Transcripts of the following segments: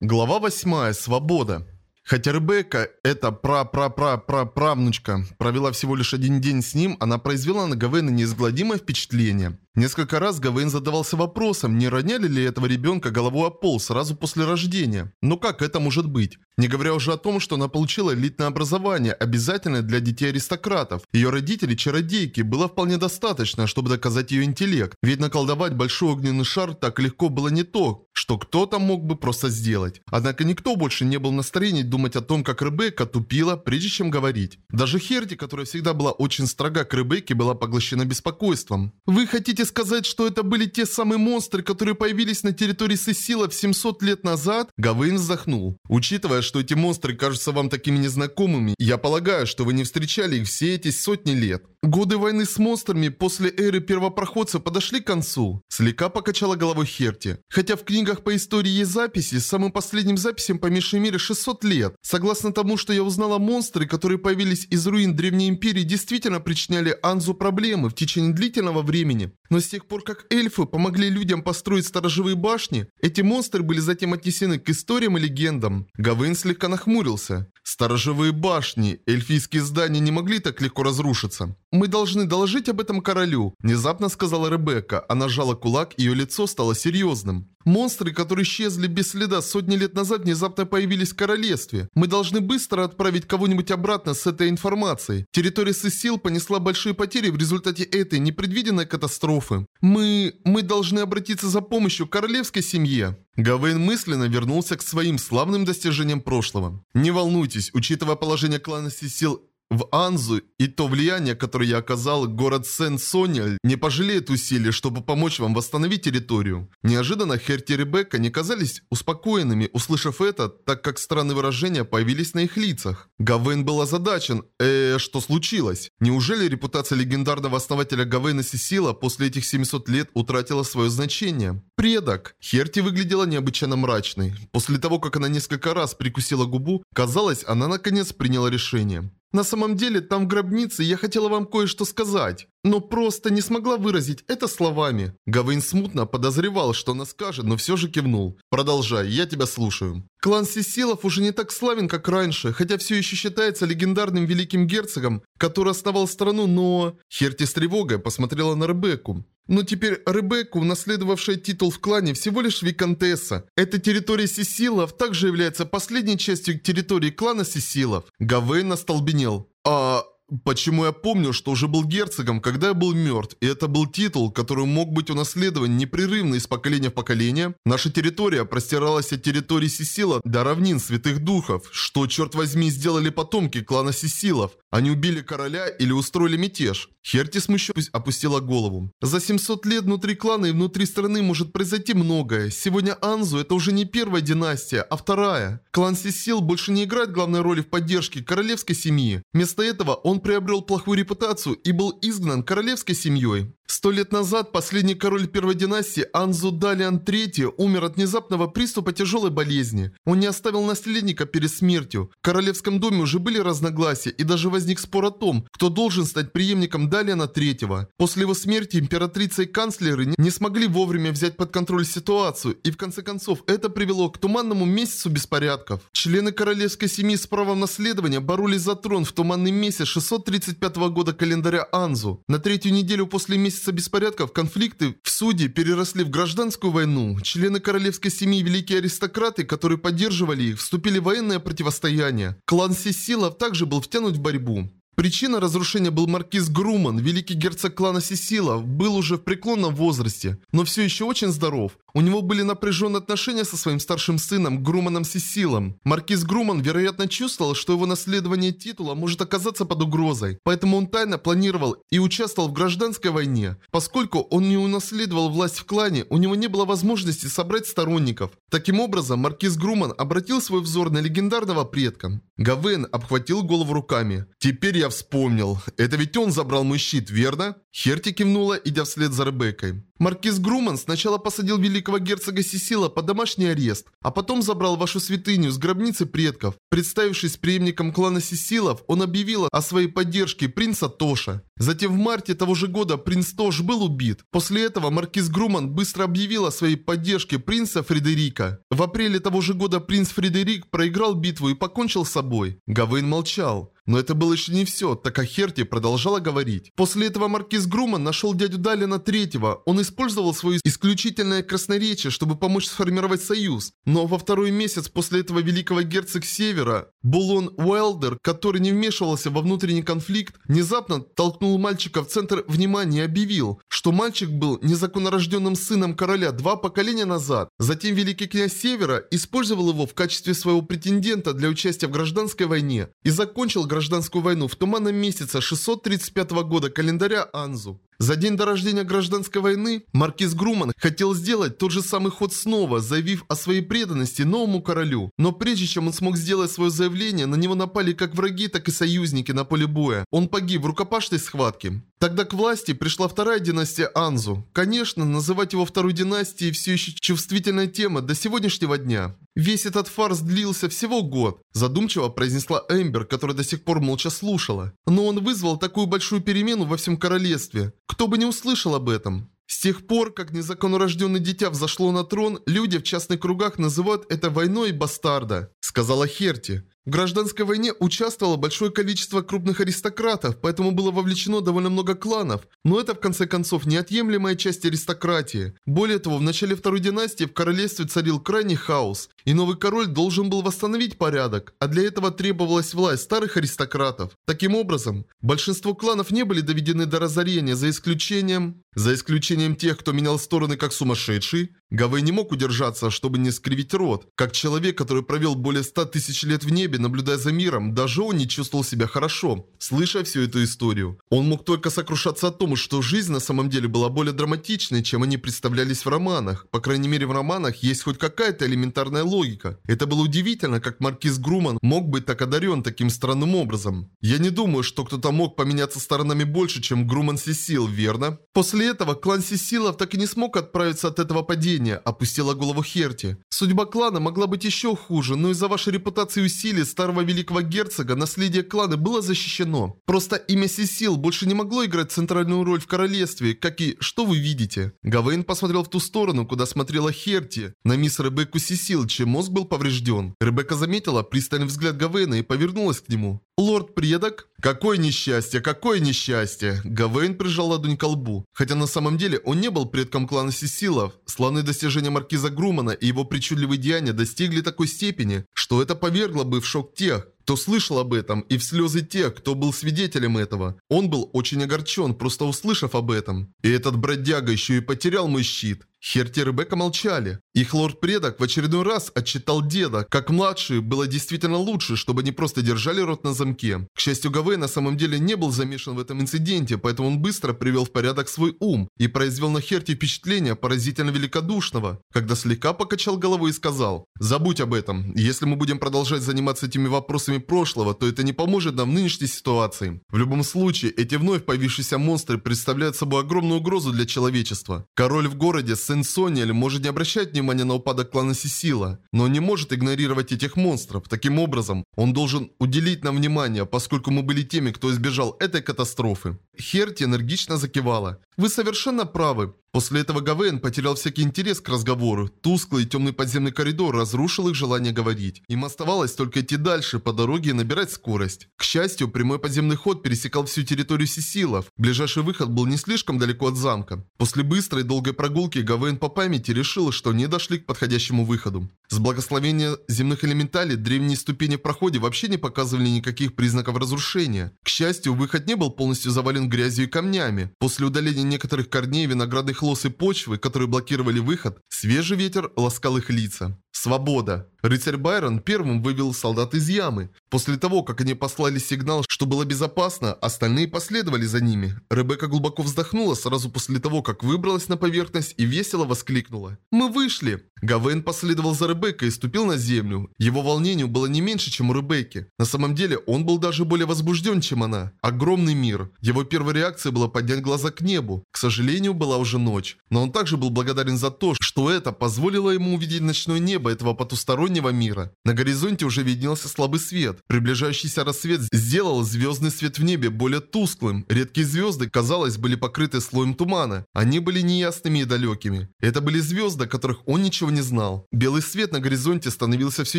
Глава 8. Свобода. Хотя Ребекка, эта пра-пра-пра-пра-правнучка, провела всего лишь один день с ним, она произвела на Гавейна неизгладимое впечатление. Несколько раз Гавейн задавался вопросом, не роняли ли этого ребенка головой о пол сразу после рождения. Но как это может быть? Не говоря уже о том, что она получила элитное образование, обязательное для детей аристократов. Ее родители чародейки, было вполне достаточно, чтобы доказать ее интеллект. Ведь наколдовать большой огненный шар так легко было не то, что кто-то мог бы просто сделать. Однако никто больше не был в настроении думать о том, как Ребекка тупила, прежде чем говорить. Даже Херти, которая всегда была очень строга к Ребекке, была поглощена беспокойством. «Вы хотите сказать, что это были те самые монстры, которые появились на территории Сесила в 700 лет назад?» Гавейн вздохнул. Учитывая, что эти монстры кажутся вам такими незнакомыми, я полагаю, что вы не встречали их все эти сотни лет. Годы войны с монстрами после эры первопроходца подошли к концу. Слегка покачала головой Херти. Хотя в книгах по истории есть записи, самым последним записям по меньшей мере 600 лет. Согласно тому, что я узнала, монстры, которые появились из руин Древней Империи, действительно причиняли Анзу проблемы в течение длительного времени. Но с тех пор, как эльфы помогли людям построить сторожевые башни, эти монстры были затем отнесены к историям и легендам. Гавейн слегка нахмурился. Сторожевые башни, эльфийские здания не могли так легко разрушиться. «Мы должны доложить об этом королю», – внезапно сказала Ребекка. Она сжала кулак, ее лицо стало серьезным. Монстры, которые исчезли без следа сотни лет назад, внезапно появились в королевстве. Мы должны быстро отправить кого-нибудь обратно с этой информацией. Территория Сесил понесла большие потери в результате этой непредвиденной катастрофы. Мы... мы должны обратиться за помощью к королевской семье. Гавейн мысленно вернулся к своим славным достижениям прошлого. Не волнуйтесь, учитывая положение клана Сесил в Анзу и то влияние, которое я оказал, город Сен-Соняль не пожалеет усилий, чтобы помочь вам восстановить территорию. Неожиданно Херти и Ребекка не казались успокоенными, услышав это, так как странные выражения появились на их лицах. Гавейн был озадачен. Э, что случилось? Неужели репутация легендарного основателя Гавейна Сесила после этих 700 лет утратила свое значение? Предок. Херти выглядела необычайно мрачной. После того, как она несколько раз прикусила губу, казалось, она наконец приняла решение. На самом деле, там в гробнице я хотела вам кое-что сказать, но просто не смогла выразить это словами. Гавейн смутно подозревал, что она скажет, но все же кивнул. Продолжай, я тебя слушаю. Клан Сесилов уже не так славен, как раньше, хотя все еще считается легендарным великим герцогом, который основал страну, но... Херти с тревогой посмотрела на Ребекку. Но теперь Ребекка, унаследовавшая титул в клане, всего лишь виконтесса. Эта территория Сесилов также является последней частью территории клана Сесилов. Гавейн остолбенел. А... Почему я помню, что уже был герцогом, когда я был мертв, и это был титул, который мог быть унаследован непрерывно из поколения в поколение? Наша территория простиралась от территории Сисила до равнин святых духов. Что, черт возьми, сделали потомки клана Сисилов? Они убили короля или устроили мятеж? Херти смущенно опустила голову. За 700 лет внутри клана и внутри страны может произойти многое. Сегодня Анзу это уже не первая династия, а вторая. Клан Сисил больше не играет главной роли в поддержке королевской семьи. Вместо этого он приобрел плохую репутацию и был изгнан королевской семьей. Сто лет назад последний король первой династии Анзу Далиан III умер от внезапного приступа тяжелой болезни. Он не оставил наследника перед смертью. В королевском доме уже были разногласия и даже возник спор о том, кто должен стать преемником Далиана III. После его смерти императрица и канцлеры не смогли вовремя взять под контроль ситуацию, и в конце концов это привело к туманному месяцу беспорядков. Члены королевской семьи с правом наследования боролись за трон в туманный месяц 635 года календаря Анзу. На третью неделю после месяца месяца беспорядков конфликты в суде переросли в гражданскую войну. Члены королевской семьи великие аристократы, которые поддерживали их, вступили в военное противостояние. Клан Сесилов также был втянут в борьбу. Причина разрушения был маркиз Груман, великий герцог клана Сесила, был уже в преклонном возрасте, но все еще очень здоров. У него были напряженные отношения со своим старшим сыном Груманом Сесилом. Маркиз Груман, вероятно, чувствовал, что его наследование титула может оказаться под угрозой, поэтому он тайно планировал и участвовал в гражданской войне. Поскольку он не унаследовал власть в клане, у него не было возможности собрать сторонников. Таким образом, Маркиз Груман обратил свой взор на легендарного предка. Гавен обхватил голову руками. «Теперь я вспомнил. Это ведь он забрал мой щит, верно?» Херти кивнула, идя вслед за Ребеккой. Маркиз Груман сначала посадил великого герцога Сесила под домашний арест, а потом забрал вашу святыню с гробницы предков. Представившись преемником клана Сесилов, он объявил о своей поддержке принца Тоша. Затем в марте того же года принц тоже был убит. После этого маркиз Груман быстро объявил о своей поддержке принца Фредерика. В апреле того же года принц Фредерик проиграл битву и покончил с собой. Гавейн молчал. Но это было еще не все, так как Херти продолжала говорить. После этого маркиз Груман нашел дядю Далина третьего. Он использовал свое исключительное красноречие, чтобы помочь сформировать союз. Но во второй месяц после этого великого герцог Севера, Булон Уэлдер, который не вмешивался во внутренний конфликт, внезапно толкнул мальчика в центр внимания и объявил, что мальчик был незаконнорожденным сыном короля два поколения назад. Затем великий князь Севера использовал его в качестве своего претендента для участия в гражданской войне и закончил гражданскую войну в туманном месяце 635 года календаря Анзу. За день до рождения гражданской войны маркиз Груман хотел сделать тот же самый ход снова, заявив о своей преданности новому королю. Но прежде чем он смог сделать свое заявление, на него напали как враги, так и союзники на поле боя. Он погиб в рукопашной схватке. Тогда к власти пришла вторая династия Анзу. Конечно, называть его второй династией все еще чувствительная тема до сегодняшнего дня. Весь этот фарс длился всего год, задумчиво произнесла Эмбер, которая до сих пор молча слушала. Но он вызвал такую большую перемену во всем королевстве. Кто бы не услышал об этом. С тех пор, как незаконнорожденное дитя взошло на трон, люди в частных кругах называют это войной бастарда, сказала Херти. В гражданской войне участвовало большое количество крупных аристократов, поэтому было вовлечено довольно много кланов. Но это в конце концов неотъемлемая часть аристократии. Более того, в начале второй династии в королевстве царил крайний хаос, и новый король должен был восстановить порядок, а для этого требовалась власть старых аристократов. Таким образом, большинство кланов не были доведены до разорения, за исключением... За исключением тех, кто менял стороны как сумасшедший, Гавей не мог удержаться, чтобы не скривить рот. Как человек, который провел более ста тысяч лет в небе, наблюдая за миром, даже он не чувствовал себя хорошо, слыша всю эту историю. Он мог только сокрушаться о том, что жизнь на самом деле была более драматичной, чем они представлялись в романах. По крайней мере в романах есть хоть какая-то элементарная логика. Это было удивительно, как маркиз Груман мог быть так одарен таким странным образом. Я не думаю, что кто-то мог поменяться сторонами больше, чем Груман Сесил, верно? После этого клан Сесилов так и не смог отправиться от этого падения опустила голову Херти. Судьба клана могла быть еще хуже, но из-за вашей репутации усилий старого великого герцога наследие клана было защищено. Просто имя Сесил больше не могло играть центральную роль в королевстве, как и что вы видите. Гавейн посмотрел в ту сторону, куда смотрела Херти, на мисс Ребекку Сесил, чей мозг был поврежден. Ребекка заметила пристальный взгляд Гавейна и повернулась к нему. «Лорд-предок?» «Какое несчастье, какое несчастье!» Гавейн прижал ладонь к лбу. Хотя на самом деле он не был предком клана Сесилов. Славные достижения маркиза Грумана и его причудливые деяния достигли такой степени, что это повергло бы в шок тех, кто слышал об этом, и в слезы тех, кто был свидетелем этого. Он был очень огорчен, просто услышав об этом. И этот бродяга еще и потерял мой щит. Херти и Ребекка молчали. Их лорд-предок в очередной раз отчитал деда, как младший было действительно лучше, чтобы они просто держали рот на замке. К счастью, Гавей на самом деле не был замешан в этом инциденте, поэтому он быстро привел в порядок свой ум и произвел на Херти впечатление поразительно великодушного, когда слегка покачал головой и сказал «Забудь об этом. Если мы будем продолжать заниматься этими вопросами прошлого, то это не поможет нам в нынешней ситуации. В любом случае, эти вновь появившиеся монстры представляют собой огромную угрозу для человечества. Король в городе Сын Сониэль может не обращать внимания на упадок клана Сисила, но не может игнорировать этих монстров. Таким образом, он должен уделить нам внимание, поскольку мы были теми, кто избежал этой катастрофы. Херти энергично закивала. Вы совершенно правы. После этого Гавейн потерял всякий интерес к разговору. Тусклый и темный подземный коридор разрушил их желание говорить. Им оставалось только идти дальше по дороге и набирать скорость. К счастью, прямой подземный ход пересекал всю территорию Сисилов. Ближайший выход был не слишком далеко от замка. После быстрой и долгой прогулки Гавейн по памяти решил, что они дошли к подходящему выходу. С благословения земных элементалей древние ступени в проходе вообще не показывали никаких признаков разрушения. К счастью, выход не был полностью завален грязью и камнями. После удаления некоторых корней виноградных лос и почвы, которые блокировали выход, свежий ветер ласкал их лица. Свобода. Рыцарь Байрон первым вывел солдат из ямы. После того, как они послали сигнал, что было безопасно, остальные последовали за ними. Ребекка глубоко вздохнула сразу после того, как выбралась на поверхность и весело воскликнула. «Мы вышли!» Гавейн последовал за Ребеккой и ступил на землю. Его волнению было не меньше, чем у Ребекки. На самом деле, он был даже более возбужден, чем она. Огромный мир. Его первой реакцией было поднять глаза к небу. К сожалению, была уже ночь. Но он также был благодарен за то, что это позволило ему увидеть ночное небо неба этого потустороннего мира. На горизонте уже виднелся слабый свет. Приближающийся рассвет сделал звездный свет в небе более тусклым. Редкие звезды, казалось, были покрыты слоем тумана. Они были неясными и далекими. Это были звезды, о которых он ничего не знал. Белый свет на горизонте становился все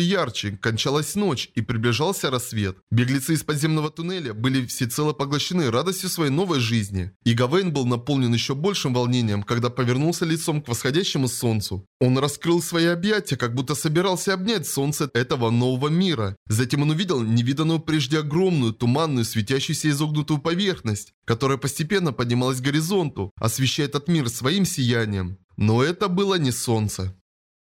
ярче, кончалась ночь и приближался рассвет. Беглецы из подземного туннеля были всецело поглощены радостью своей новой жизни. И Гавейн был наполнен еще большим волнением, когда повернулся лицом к восходящему солнцу. Он раскрыл свои объятия, как будто собирался обнять солнце этого нового мира. Затем он увидел невиданную прежде огромную, туманную, светящуюся изогнутую поверхность, которая постепенно поднималась к горизонту, освещая этот мир своим сиянием. Но это было не солнце.